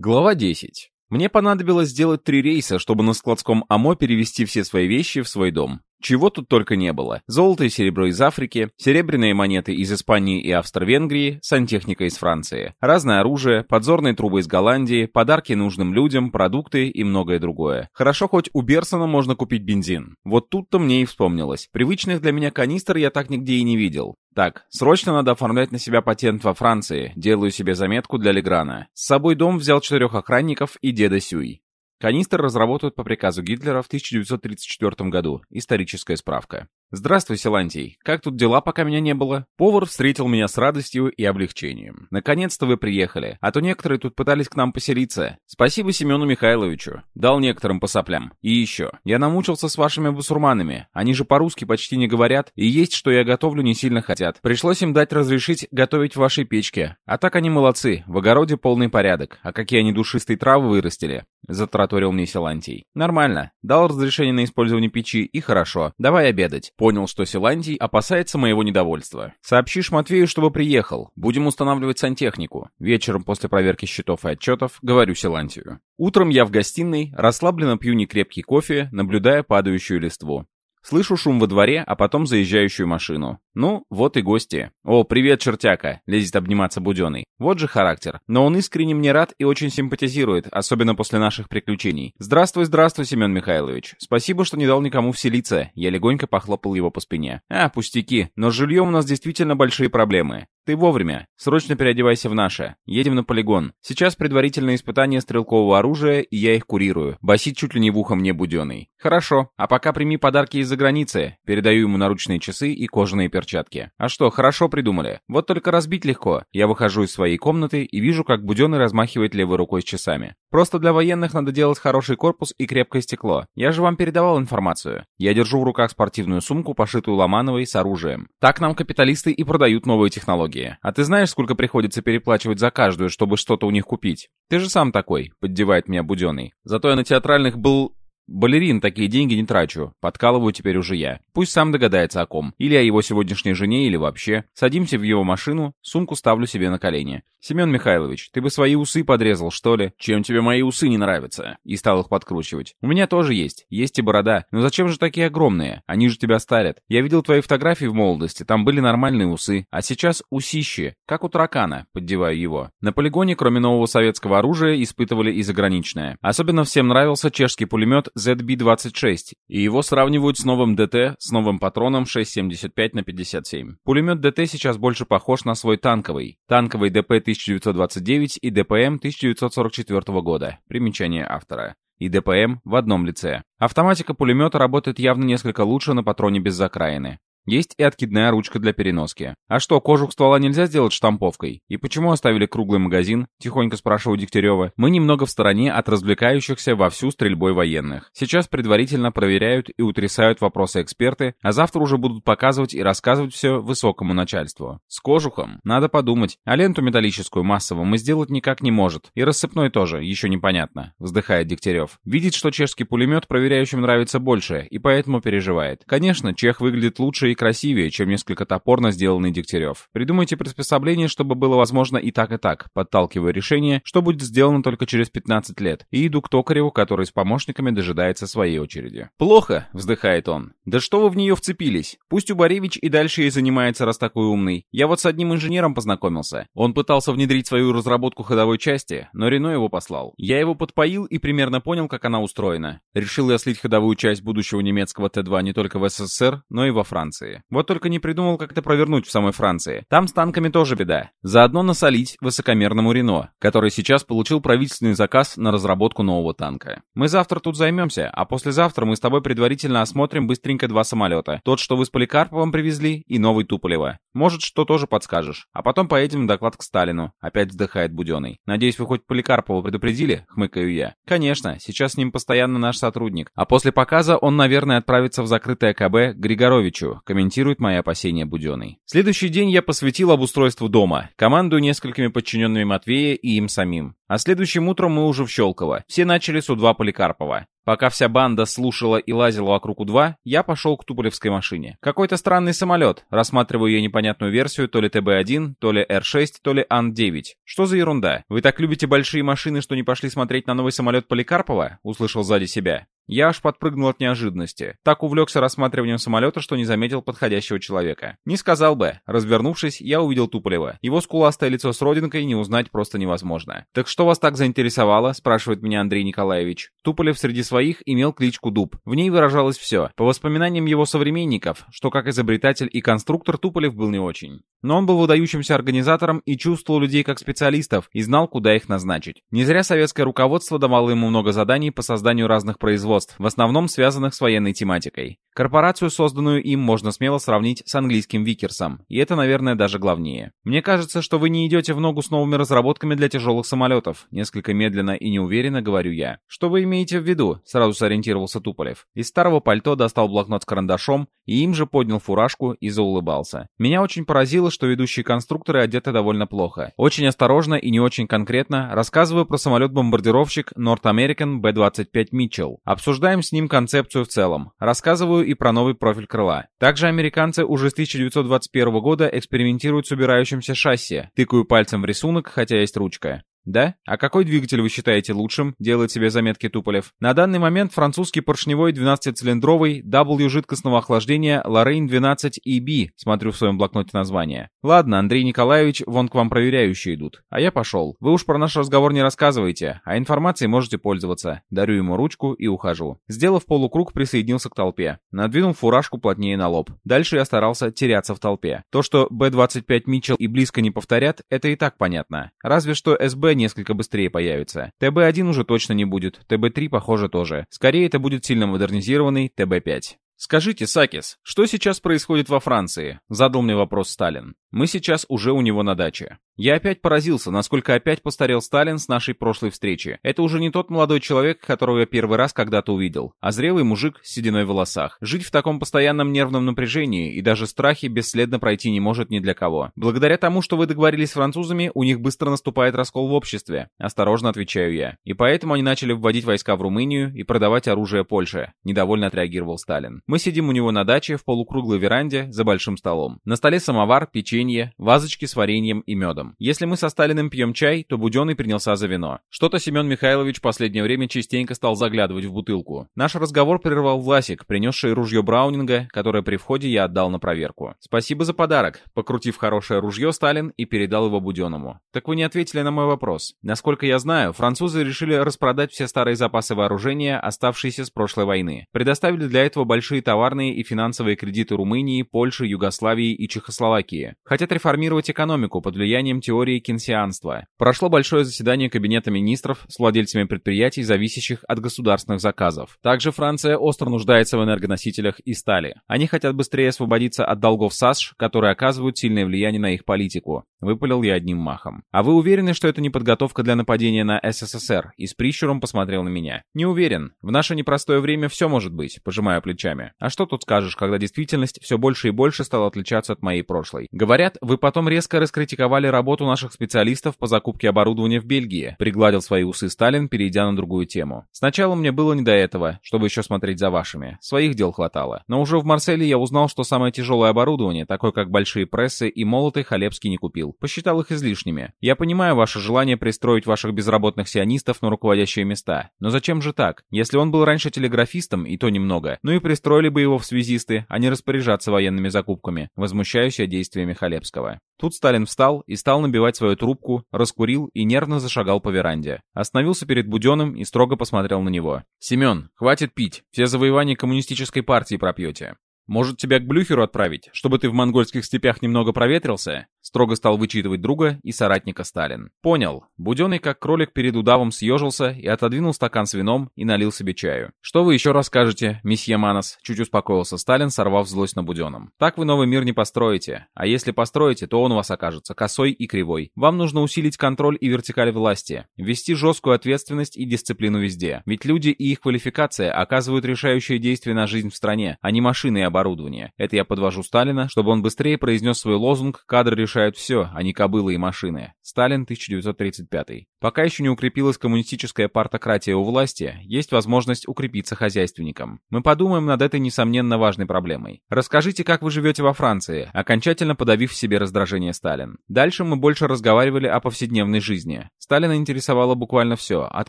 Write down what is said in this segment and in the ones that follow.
Глава 10. Мне понадобилось сделать три рейса, чтобы на складском АМО перевести все свои вещи в свой дом. Чего тут только не было. Золото и серебро из Африки, серебряные монеты из Испании и Австро-Венгрии, сантехника из Франции, разное оружие, подзорные трубы из Голландии, подарки нужным людям, продукты и многое другое. Хорошо, хоть у Берсона можно купить бензин. Вот тут-то мне и вспомнилось. Привычных для меня канистр я так нигде и не видел. Так, срочно надо оформлять на себя патент во Франции. Делаю себе заметку для Леграна. С собой дом взял четырех охранников и деда Сюй. Канистр разработают по приказу Гитлера в 1934 году. Историческая справка. «Здравствуй, Силантий. Как тут дела, пока меня не было?» Повар встретил меня с радостью и облегчением. «Наконец-то вы приехали, а то некоторые тут пытались к нам поселиться. Спасибо Семену Михайловичу. Дал некоторым по соплям. И еще. Я намучился с вашими басурманами. Они же по-русски почти не говорят, и есть, что я готовлю, не сильно хотят. Пришлось им дать разрешить готовить в вашей печке. А так они молодцы, в огороде полный порядок. А какие они душистые травы вырастили?» Затраторил мне Силантий. «Нормально. Дал разрешение на использование печи, и хорошо. Давай обедать. Понял, что Силантий опасается моего недовольства. Сообщишь Матвею, чтобы приехал. Будем устанавливать сантехнику. Вечером после проверки счетов и отчетов говорю Силантию. Утром я в гостиной, расслабленно пью некрепкий кофе, наблюдая падающую листву. Слышу шум во дворе, а потом заезжающую машину. Ну, вот и гости. «О, привет, чертяка!» — лезет обниматься Буденный. Вот же характер. Но он искренне мне рад и очень симпатизирует, особенно после наших приключений. «Здравствуй, здравствуй, Семен Михайлович. Спасибо, что не дал никому вселиться». Я легонько похлопал его по спине. «А, пустяки. Но с жильем у нас действительно большие проблемы. Ты вовремя. Срочно переодевайся в наше. Едем на полигон. Сейчас предварительное испытание стрелкового оружия, и я их курирую. Басит чуть ли не в ухо мне Буденный. Хорошо. А пока прими подарки из-за границы. Передаю ему наручные часы и кожаные перчатки. А что, хорошо придумали. Вот только разбить легко. Я выхожу из своей комнаты и вижу, как Буденный размахивает левой рукой с часами. Просто для военных надо делать хороший корпус и крепкое стекло. Я же вам передавал информацию. Я держу в руках спортивную сумку, пошитую Ломановой с оружием. Так нам капиталисты и продают новые технологии. А ты знаешь, сколько приходится переплачивать за каждую, чтобы что-то у них купить? Ты же сам такой, поддевает меня Буденный. Зато я на театральных был Балерин такие деньги не трачу, подкалываю теперь уже я. Пусть сам догадается о ком. Или о его сегодняшней жене, или вообще. Садимся в его машину, сумку ставлю себе на колени. «Семен Михайлович, ты бы свои усы подрезал, что ли? Чем тебе мои усы не нравятся?» И стал их подкручивать. «У меня тоже есть. Есть и борода. Но зачем же такие огромные? Они же тебя старят. Я видел твои фотографии в молодости, там были нормальные усы. А сейчас усищи, как у таракана», поддеваю его. На полигоне, кроме нового советского оружия, испытывали и заграничное. Особенно всем нравился чешский пулемет ZB-26, и его сравнивают с новым ДТ с новым патроном 6,75 на 57. Пулемет ДТ сейчас больше похож на свой танковый. Танковый ДП 1929 и ДПМ 1944 года. Примечание автора и ДПМ в одном лице. Автоматика пулемета работает явно несколько лучше на патроне без закраины. Есть и откидная ручка для переноски. А что, кожух ствола нельзя сделать штамповкой? И почему оставили круглый магазин? Тихонько спрашивал Дегтярева. Мы немного в стороне от развлекающихся вовсю стрельбой военных. Сейчас предварительно проверяют и утрясают вопросы эксперты, а завтра уже будут показывать и рассказывать все высокому начальству. С кожухом? Надо подумать. А ленту металлическую массово мы сделать никак не может. И рассыпной тоже, еще непонятно. Вздыхает Дегтярев. Видит, что чешский пулемет проверяющим нравится больше, и поэтому переживает. Конечно, чех выглядит лучше и красивее, чем несколько топорно сделанный Дегтярев. Придумайте приспособление, чтобы было возможно и так, и так, подталкивая решение, что будет сделано только через 15 лет, и иду к токареву, который с помощниками дожидается своей очереди. «Плохо», — вздыхает он. «Да что вы в нее вцепились? Пусть Убаревич и дальше ей занимается, раз такой умный. Я вот с одним инженером познакомился. Он пытался внедрить свою разработку ходовой части, но Рено его послал. Я его подпоил и примерно понял, как она устроена. Решил я слить ходовую часть будущего немецкого Т-2 не только в СССР, но и во Франции. Франции. Вот только не придумал, как это провернуть в самой Франции. Там с танками тоже беда. Заодно насолить высокомерному Рено, который сейчас получил правительственный заказ на разработку нового танка. Мы завтра тут займемся, а послезавтра мы с тобой предварительно осмотрим быстренько два самолета. Тот, что вы с Поликарповым привезли, и новый Туполева. Может, что тоже подскажешь. А потом поедем на доклад к Сталину. Опять вздыхает Буденный. Надеюсь, вы хоть Поликарпова предупредили? Хмыкаю я. Конечно, сейчас с ним постоянно наш сотрудник. А после показа он, наверное, отправится в закрытое КБ Григоровичу, комментирует мои опасения Буденный. Следующий день я посвятил обустройству дома, командую несколькими подчиненными Матвея и им самим. А следующим утром мы уже в Щелково. Все начали с У-2 Поликарпова. Пока вся банда слушала и лазила вокруг У-2, я пошел к Туполевской машине. Какой-то странный самолет. Рассматриваю ее непонятную версию, то ли ТБ-1, то ли Р-6, то ли Ан-9. Что за ерунда? Вы так любите большие машины, что не пошли смотреть на новый самолет Поликарпова? Услышал сзади себя. Я аж подпрыгнул от неожиданности. Так увлекся рассматриванием самолета, что не заметил подходящего человека. Не сказал бы. Развернувшись, я увидел Туполева. Его скуластое лицо с родинкой не узнать просто невозможно. «Так что вас так заинтересовало?» – спрашивает меня Андрей Николаевич. Туполев среди своих имел кличку Дуб. В ней выражалось все. По воспоминаниям его современников, что как изобретатель и конструктор Туполев был не очень. Но он был выдающимся организатором и чувствовал людей как специалистов и знал, куда их назначить. Не зря советское руководство давало ему много заданий по созданию разных производств, в основном связанных с военной тематикой. Корпорацию, созданную им, можно смело сравнить с английским Викерсом, и это, наверное, даже главнее. Мне кажется, что вы не идете в ногу с новыми разработками для тяжелых самолетов, несколько медленно и неуверенно говорю я. Что вы имеете в виду? Сразу сориентировался Туполев. Из старого пальто достал блокнот с карандашом и им же поднял фуражку и заулыбался. Меня очень поразило, что ведущие конструкторы одеты довольно плохо. Очень осторожно и не очень конкретно рассказываю про самолет-бомбардировщик North American B-25 Mitchell. Обсуждаем с ним концепцию в целом. Рассказываю и про новый профиль крыла. Также американцы уже с 1921 года экспериментируют с убирающимся шасси. Тыкаю пальцем в рисунок, хотя есть ручка. Да? А какой двигатель вы считаете лучшим? Делает себе заметки Туполев. На данный момент французский поршневой 12-цилиндровый W жидкостного охлаждения Lorraine 12 EB. Смотрю в своем блокноте название. Ладно, Андрей Николаевич, вон к вам проверяющие идут. А я пошел. Вы уж про наш разговор не рассказывайте, а информацией можете пользоваться. Дарю ему ручку и ухожу. Сделав полукруг, присоединился к толпе. Надвинул фуражку плотнее на лоб. Дальше я старался теряться в толпе. То, что Б-25 Митчелл и близко не повторят, это и так понятно. Разве что СБ несколько быстрее появится. ТБ-1 уже точно не будет, ТБ-3, похоже, тоже. Скорее, это будет сильно модернизированный ТБ-5. «Скажите, Сакис, что сейчас происходит во Франции?» — задал мне вопрос Сталин. «Мы сейчас уже у него на даче. Я опять поразился, насколько опять постарел Сталин с нашей прошлой встречи. Это уже не тот молодой человек, которого я первый раз когда-то увидел, а зрелый мужик с сединой в волосах. Жить в таком постоянном нервном напряжении и даже страхе бесследно пройти не может ни для кого. Благодаря тому, что вы договорились с французами, у них быстро наступает раскол в обществе. Осторожно отвечаю я. И поэтому они начали вводить войска в Румынию и продавать оружие Польше. Недовольно отреагировал Сталин. Мы сидим у него на даче в полукруглой веранде за большим столом. На столе самовар, печенье, вазочки с вареньем и медом. Если мы со Сталиным пьем чай, то Буденный принялся за вино. Что-то Семен Михайлович в последнее время частенько стал заглядывать в бутылку. Наш разговор прервал Власик, принесший ружье Браунинга, которое при входе я отдал на проверку. «Спасибо за подарок», покрутив хорошее ружье Сталин и передал его Буденному. «Так вы не ответили на мой вопрос. Насколько я знаю, французы решили распродать все старые запасы вооружения, оставшиеся с прошлой войны. Предоставили для этого большие товарные и финансовые кредиты Румынии, Польши, Югославии и Чехословакии. Хотят реформировать экономику под влиянием теории кинсианства. Прошло большое заседание Кабинета министров с владельцами предприятий, зависящих от государственных заказов. Также Франция остро нуждается в энергоносителях и стали. Они хотят быстрее освободиться от долгов САСШ, которые оказывают сильное влияние на их политику. Выпалил я одним махом. А вы уверены, что это не подготовка для нападения на СССР? И с прищуром посмотрел на меня. Не уверен. В наше непростое время все может быть, пожимаю плечами. А что тут скажешь, когда действительность все больше и больше стала отличаться от моей прошлой? Говорят, вы потом резко раскритиковали работу наших специалистов по закупке оборудования в Бельгии, пригладил свои усы Сталин, перейдя на другую тему. Сначала мне было не до этого, чтобы еще смотреть за вашими. Своих дел хватало. Но уже в Марселе я узнал, что самое тяжелое оборудование, такое как большие прессы и молоты, Халепский не купил. Посчитал их излишними. Я понимаю ваше желание пристроить ваших безработных сионистов на руководящие места. Но зачем же так? Если он был раньше телеграфистом, и то немного, ну и пристроили бы его в связисты, а не распоряжаться военными закупками. Возмущаюсь я действиями Халепского. Тут Сталин встал и стал набивать свою трубку, раскурил и нервно зашагал по веранде. Остановился перед Буденным и строго посмотрел на него. «Семен, хватит пить, все завоевания коммунистической партии пропьете. Может, тебя к Блюхеру отправить, чтобы ты в монгольских степях немного проветрился? Строго стал вычитывать друга и соратника Сталин. Понял. Буденный, как кролик перед удавом, съежился и отодвинул стакан с вином и налил себе чаю. Что вы еще расскажете, месье Манос? Чуть успокоился Сталин, сорвав злость на Буденном. Так вы новый мир не построите. А если построите, то он у вас окажется косой и кривой. Вам нужно усилить контроль и вертикаль власти. Ввести жесткую ответственность и дисциплину везде. Ведь люди и их квалификация оказывают решающее действие на жизнь в стране, а не машины и оборудование. Это я подвожу Сталина, чтобы он быстрее произнес свой лозунг «Кадры решают решают все, а не кобылы и машины. Сталин, 1935. Пока еще не укрепилась коммунистическая партократия у власти, есть возможность укрепиться хозяйственникам. Мы подумаем над этой несомненно важной проблемой. Расскажите, как вы живете во Франции, окончательно подавив в себе раздражение Сталин. Дальше мы больше разговаривали о повседневной жизни. Сталина интересовало буквально все, от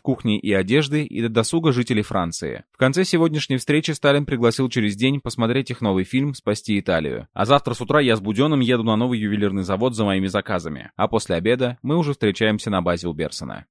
кухни и одежды и до досуга жителей Франции. В конце сегодняшней встречи Сталин пригласил через день посмотреть их новый фильм «Спасти Италию». А завтра с утра я с Буденным еду на новый ювелирный завод за моими заказами. А после обеда мы уже встречаемся на базе у Берсона.